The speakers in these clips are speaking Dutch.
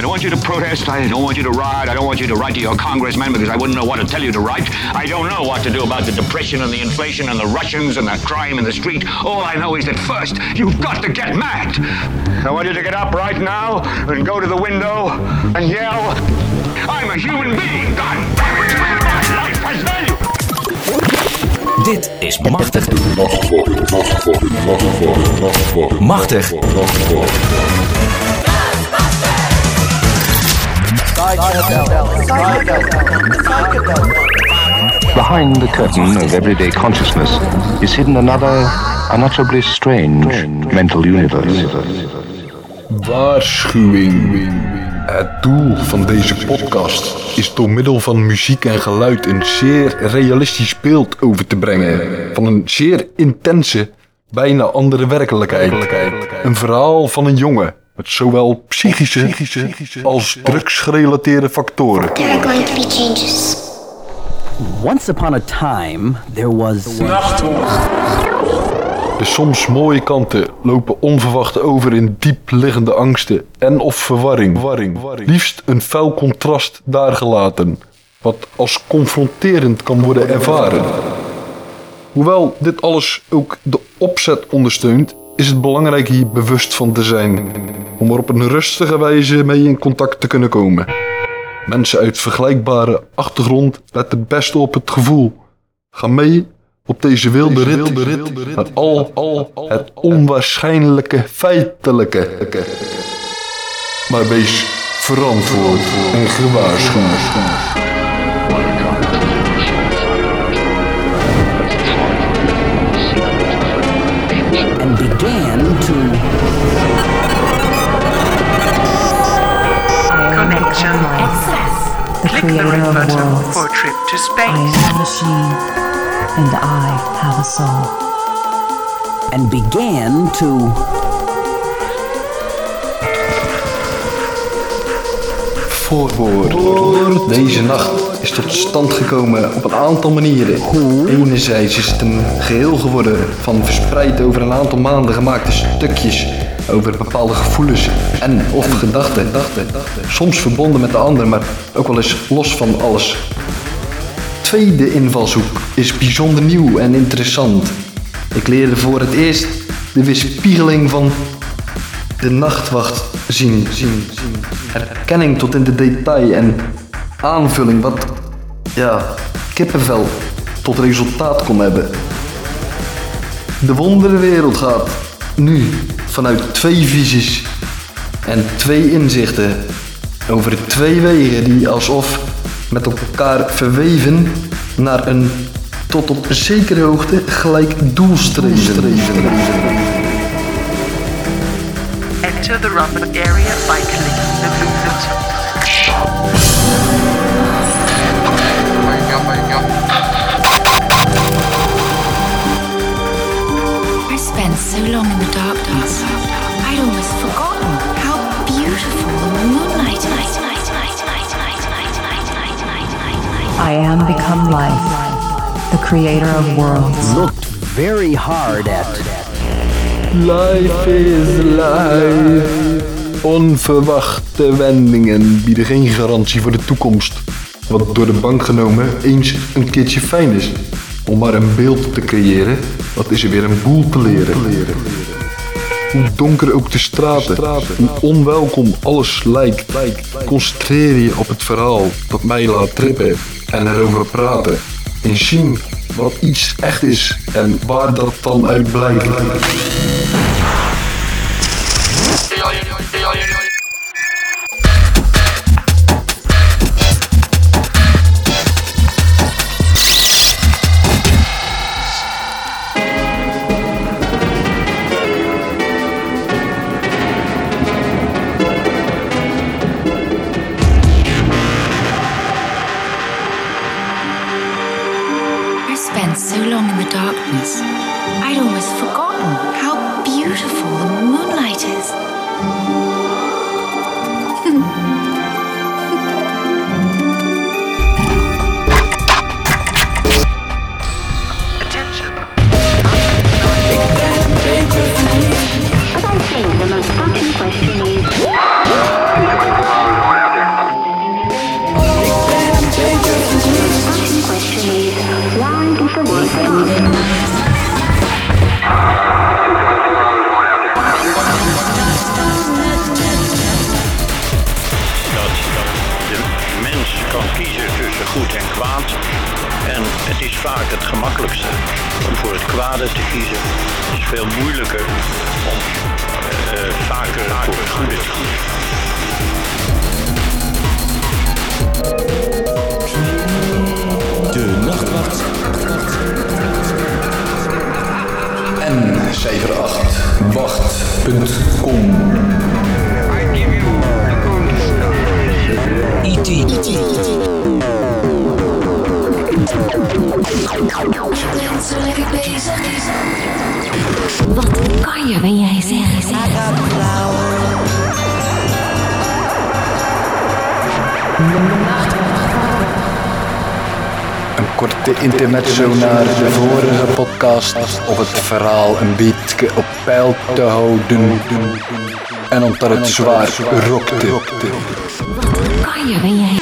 I don't want you to protest. I don't want you to riot. I don't want you to write to your congressman because I wouldn't know what to tell you to write. I don't know what to do about the depression and the inflation and the Russians and the crime in the street. All I know is that first, you've got to get mad. I want you to get up right now and go to the window and yell, I'm a human being. God damn it, my life has value. Dit is Machtig. Machtig. Behind the curtain of everyday consciousness is hidden another unutterably strange mental universe. Waarschuwing. Het doel van deze podcast is door middel van muziek en geluid een zeer realistisch beeld over te brengen van een zeer intense, bijna andere werkelijkheid. Een verhaal van een jongen met zowel psychische als drugsgerelateerde factoren. There are going to be changes. Once upon a time, there was. De soms mooie kanten lopen onverwacht over in diep liggende angsten en of verwarring. Liefst een vuil contrast daargelaten, wat als confronterend kan worden ervaren. Hoewel dit alles ook de opzet ondersteunt, is het belangrijk hier bewust van te zijn, om er op een rustige wijze mee in contact te kunnen komen. Mensen uit vergelijkbare achtergrond letten best op het gevoel. Ga mee op deze wilde rit, met al, al het onwaarschijnlijke feitelijke. Maar wees verantwoord en gewaarschuwd. Creator of worlds. for a trip to I space. am a machine, and I have a soul. and began to. Voor deze nacht is tot stand gekomen op een aantal manieren. Enerzijds is het een geheel geworden van verspreid over een aantal maanden gemaakte stukjes over bepaalde gevoelens en of gedachten. Soms verbonden met de ander, maar ook wel eens los van alles. Tweede invalshoek is bijzonder nieuw en interessant. Ik leerde voor het eerst de weerspiegeling van de nachtwacht zien, zien, zien. Herkenning tot in de detail en aanvulling wat, ja, kippenvel tot resultaat kon hebben. De wonderenwereld gaat nu vanuit twee visies en twee inzichten over twee wegen die alsof met elkaar verweven naar een tot op een zekere hoogte gelijk doel streven. Enter the area by clicking the blue button. So long in the darkness. I'd almost forgotten how beautiful the moonlight is. I am become life, the creator of worlds. looked very hard at. Life is life. Onverwachte wendingen bieden geen garantie voor de toekomst. Wat door de bank genomen eens een keertje fijn is. Om maar een beeld te creëren, wat is er weer een boel te leren. Hoe donker ook de straten, hoe onwelkom alles lijkt. Concentreer je op het verhaal dat mij laat trippen en erover praten. En zien wat iets echt is en waar dat dan uit blijkt. Voor het kwade te kiezen. Het is veel moeilijker om eh, vaker voor het goede te kiezen. De Nachtwacht. N78 wacht.com Zo lekker bezig. Wat kan je, ben jij zeggen? Een korte intermezzo naar de vorige podcast of het verhaal een beetje op peil te houden. En omdat het zwaar rokte. Kan je, ben jij?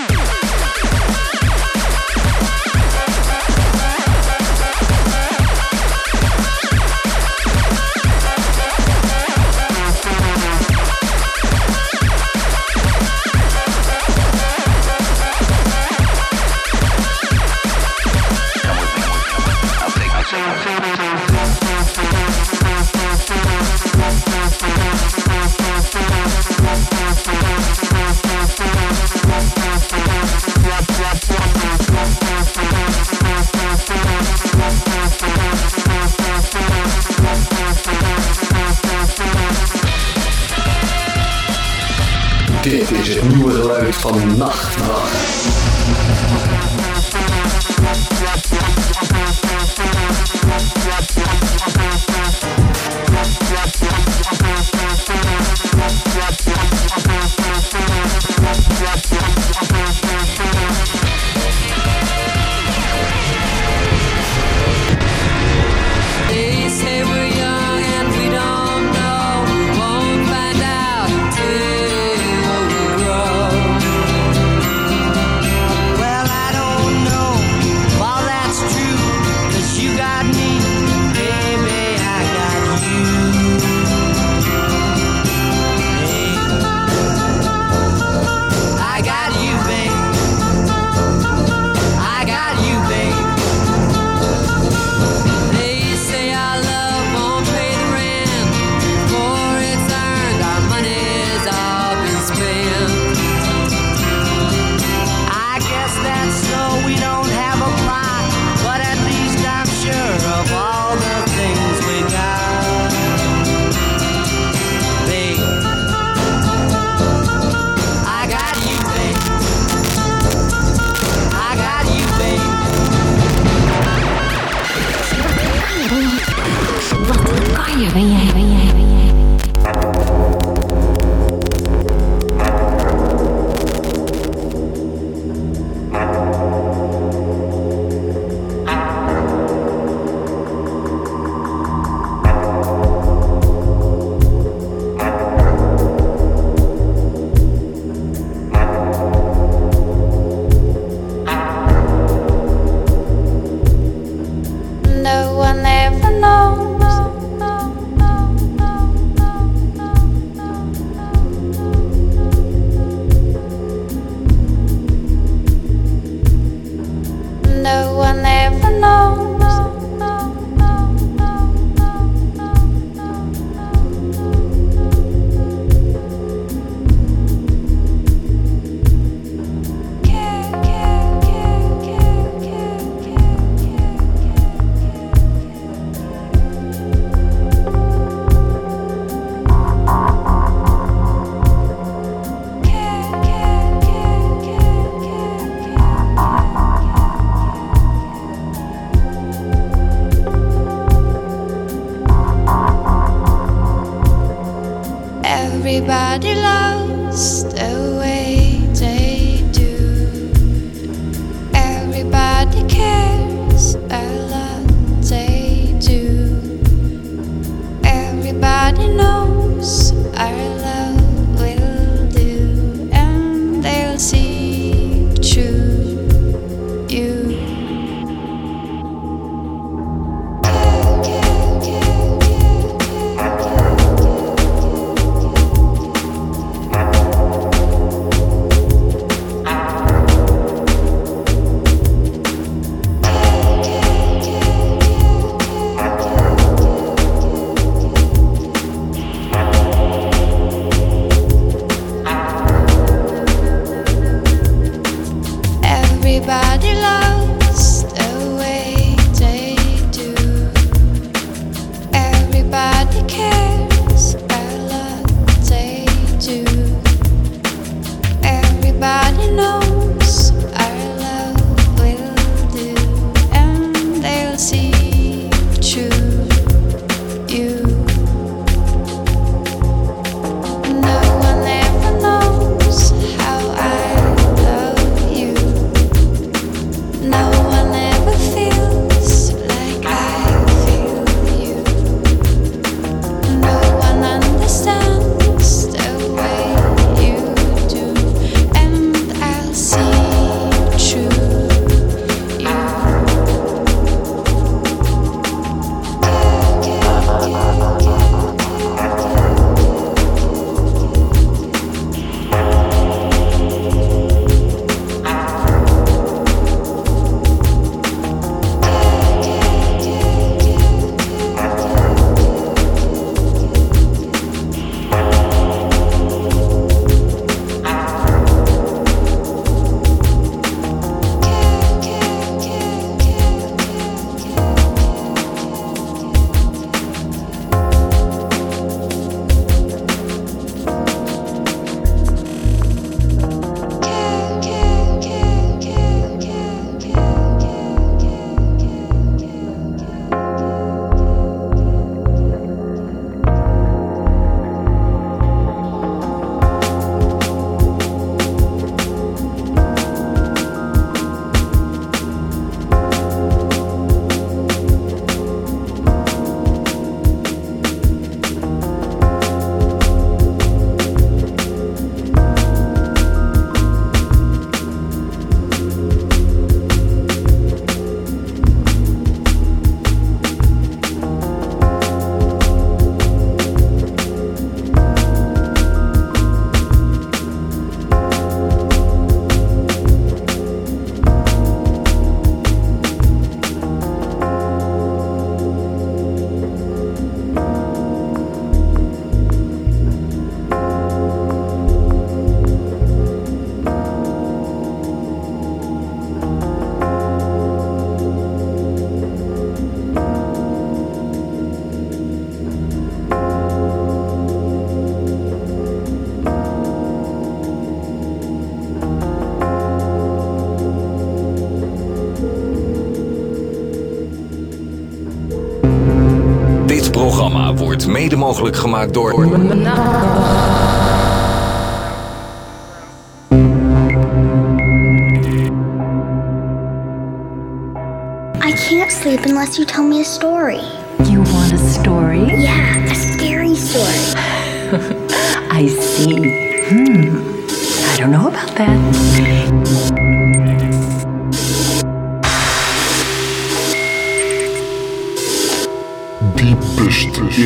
everybody loves. Oh. Mede mogelijk gemaakt door... I can't sleep unless you tell me a story. You want a story? Yeah, a scary story. I see. Hmm. I don't know about that.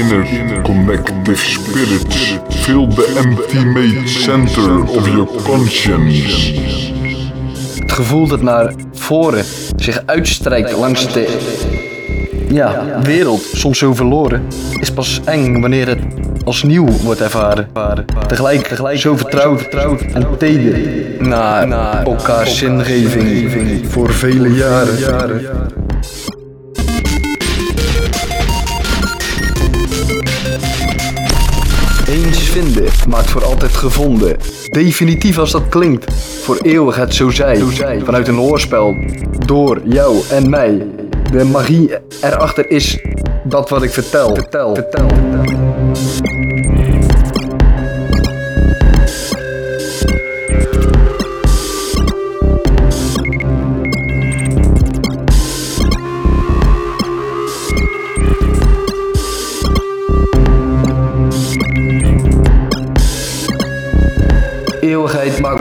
Inner connective spirits fill the empty made center of your conscience. Het gevoel dat naar voren zich uitstrijkt langs de ja, wereld, soms zo verloren, is pas eng wanneer het als nieuw wordt ervaren. Tegelijk, tegelijk zo vertrouwd, vertrouwd en teder naar elkaars zingeving voor vele jaren. Vinden maakt voor altijd gevonden. Definitief als dat klinkt, voor eeuwig het zo zij. Vanuit een hoorspel, door jou en mij. De magie erachter is dat wat ik vertel. vertel, vertel, vertel.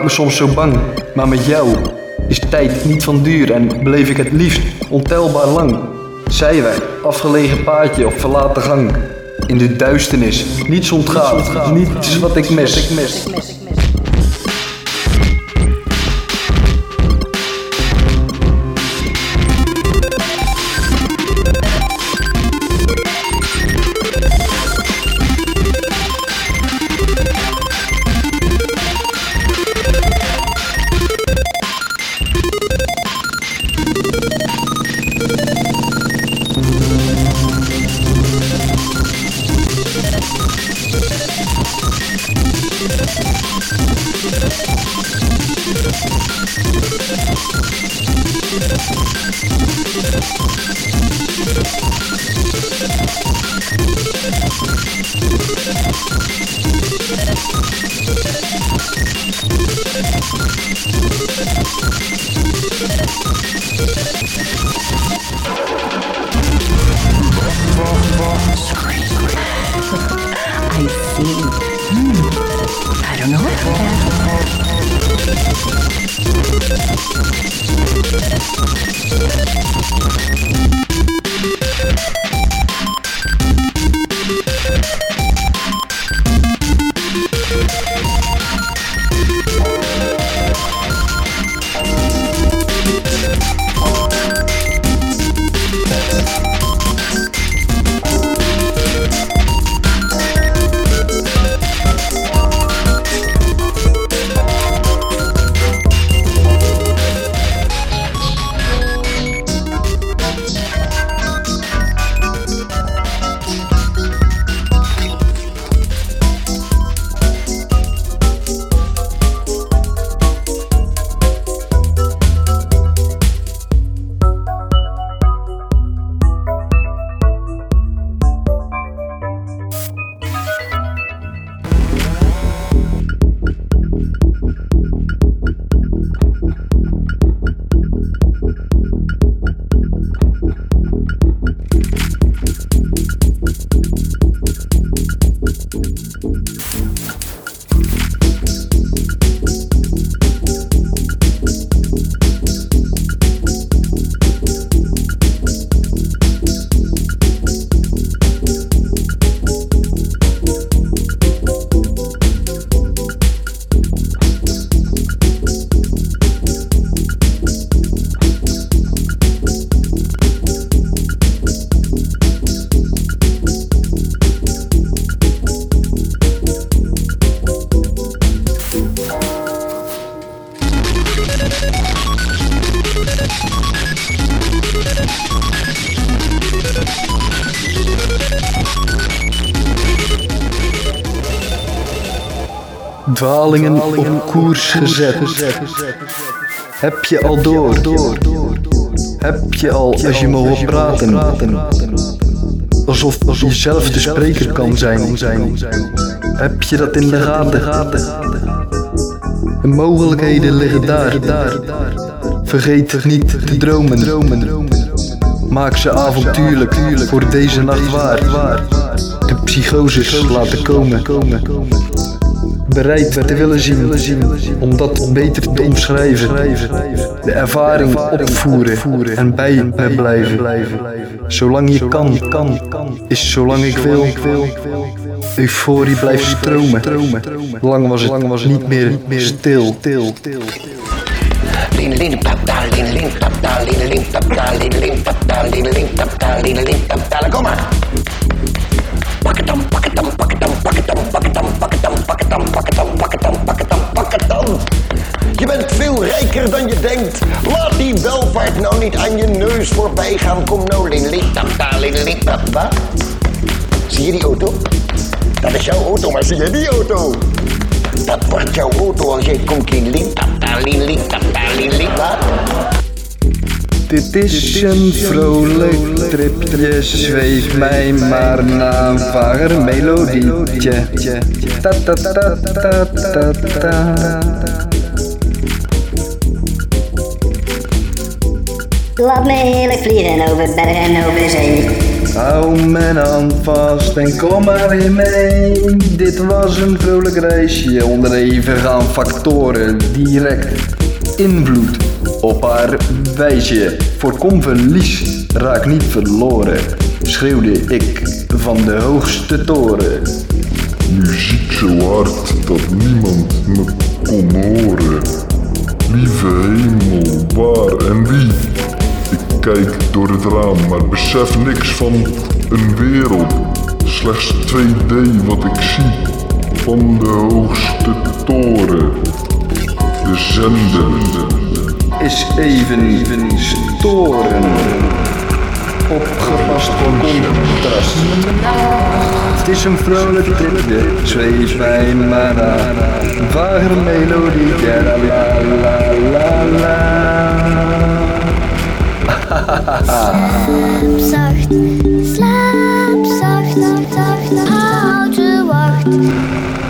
Maakt me soms zo bang, maar met jou is tijd niet van duur en beleef ik het liefst ontelbaar lang. Zijweg, afgelegen paadje of verlaten gang. In de duisternis, niets ontgaat, niets wat ik mis. Heb je al door? Heb je al als je me praten? Alsof je zelf de spreker kan zijn. Heb je dat in de gaten? De mogelijkheden liggen daar. Vergeet niet te dromen. Maak ze avontuurlijk voor deze nacht waar. De psychoses laten komen. Bereid te willen zien, om dat beter te omschrijven. De ervaring opvoeren en bij me blijven. Zolang je kan, is zolang ik wil. Euforie blijft stromen. Lang was het niet meer stil. Kom maar. Pak het dan, pak het dan, veel rijker dan je denkt. Laat die welvaart nou niet aan je neus voorbij gaan. Kom nou, lindelintapta, lindelintapta. Zie je die auto? Dat is jouw auto, maar zie je die auto? Dat wordt jouw auto als jij komt lindelintapta, lindelintapta, lindelintapta. Dit is een vrolijk tripje, zweef mij maar naar een vager melodietje. Ta ta ta ta ta ta. Laat me heerlijk vliegen over bergen en over zee. Hou mijn hand vast en kom maar weer mee. Dit was een vrolijk reisje onderhevig aan factoren direct invloed op haar wijsje. Voorkom verlies, raak niet verloren, schreeuwde ik van de hoogste toren. Muziek zo hard dat niemand me kon horen. Lieve hemel, waar en wie? Kijk door het raam, maar besef niks van een wereld. Slechts 2D wat ik zie van de hoogste toren. De zender is even storen. Opgepast contrast. Het is een vrolijk tripje, zweef bij aan. Vage melodie, la la la la Slaap zacht, slaap zacht, zacht, houd de wacht.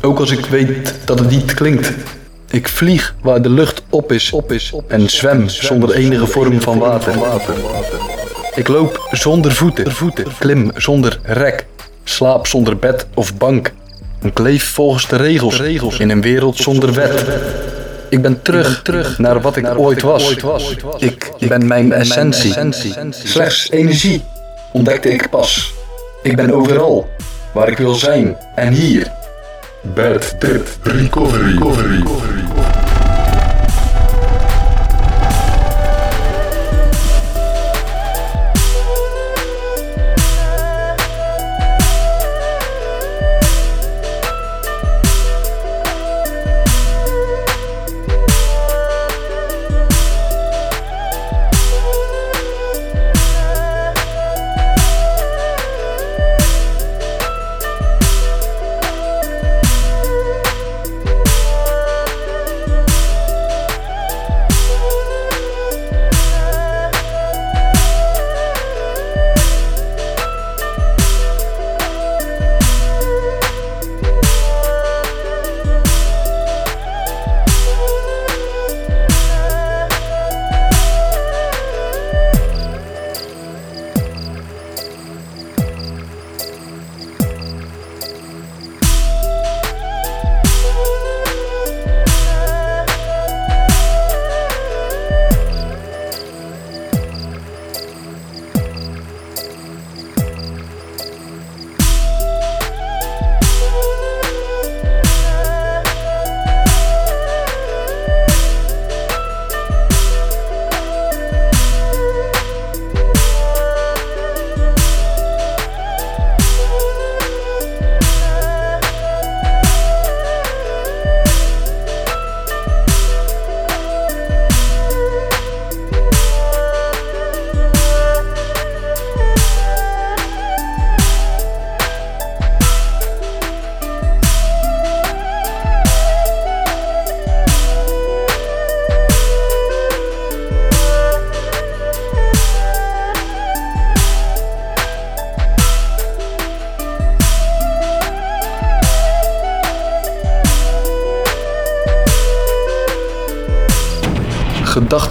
Ook als ik weet dat het niet klinkt. Ik vlieg waar de lucht op is, op is en zwem zonder enige vorm van water. Ik loop zonder voeten, klim zonder rek, slaap zonder bed of bank. Ik leef volgens de regels, regels in een wereld zonder wet. Ik ben terug, terug naar wat ik ooit was. Ik ben mijn essentie. Slechts energie ontdekte ik pas. Ik ben overal waar ik wil zijn en hier. Bad Trip Recovery. Recovery.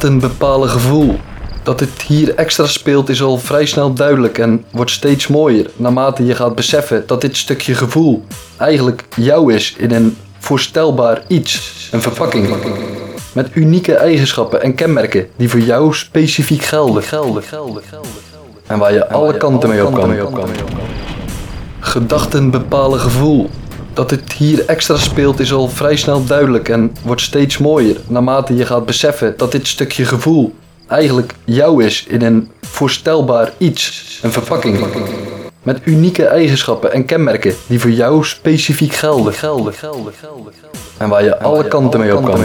Gedachten bepalen gevoel. Dat het hier extra speelt is al vrij snel duidelijk en wordt steeds mooier naarmate je gaat beseffen dat dit stukje gevoel eigenlijk jou is in een voorstelbaar iets, een verpakking. Met unieke eigenschappen en kenmerken die voor jou specifiek gelden. gelden, gelden, gelden. En waar je alle kanten mee op kan. Gedachten bepalen gevoel. Dat het hier extra speelt is al vrij snel duidelijk en wordt steeds mooier naarmate je gaat beseffen dat dit stukje gevoel eigenlijk jou is in een voorstelbaar iets, een verpakking. Met unieke eigenschappen en kenmerken die voor jou specifiek gelden. gelden, gelden, gelden, gelden. En waar je alle kanten mee op kan.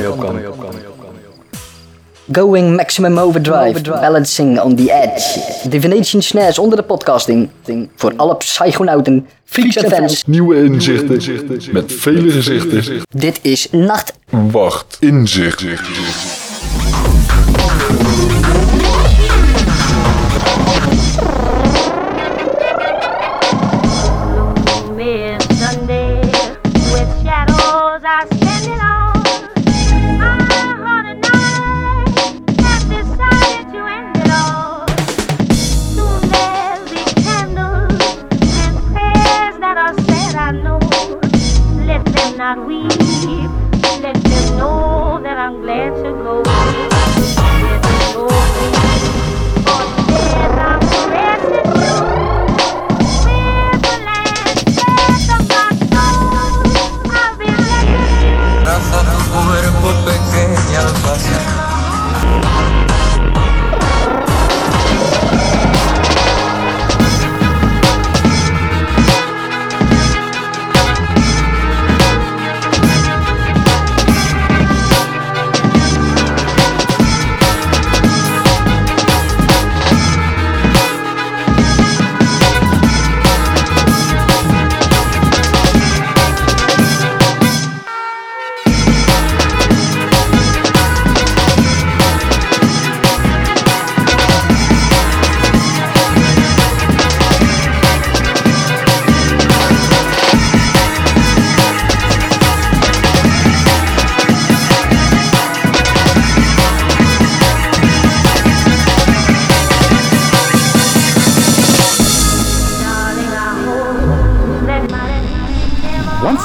Going maximum overdrive, balancing on the edge. Divination snares onder de podcasting. Voor alle psychonauten, freaks en fans. Nieuwe inzichten met vele gezichten. Dit is Nacht. Wacht, inzicht. we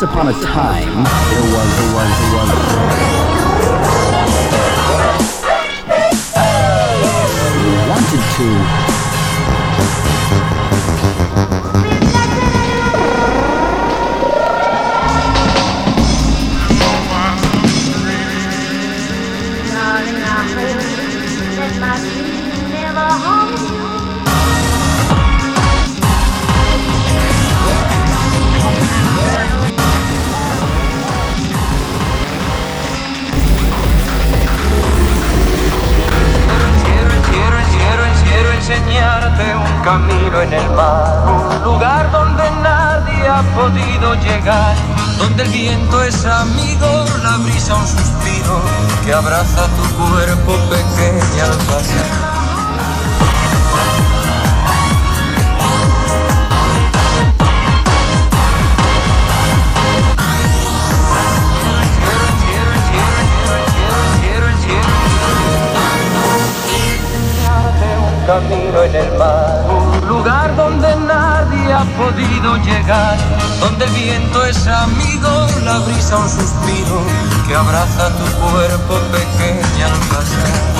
Once upon a time, there was, there was, there was. Wanted to. Viento es amigo, la brisa un suspiro que abraza tu cuerpo donde el viento es amigo, la brisa un suspiro que abraza tu cuerpo pequeña al pasar.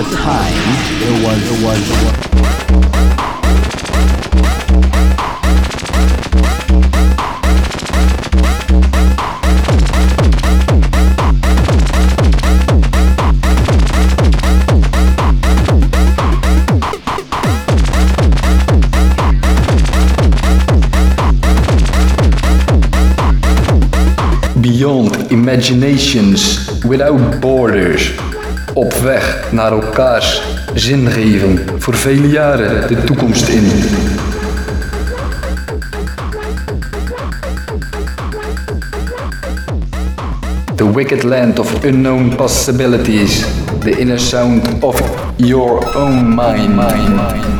A time, there was, there was, there was. Beyond imaginations without borders. Op weg naar elkaars zingeving. Voor vele jaren de toekomst in. The wicked land of unknown possibilities. The inner sound of your own mind. De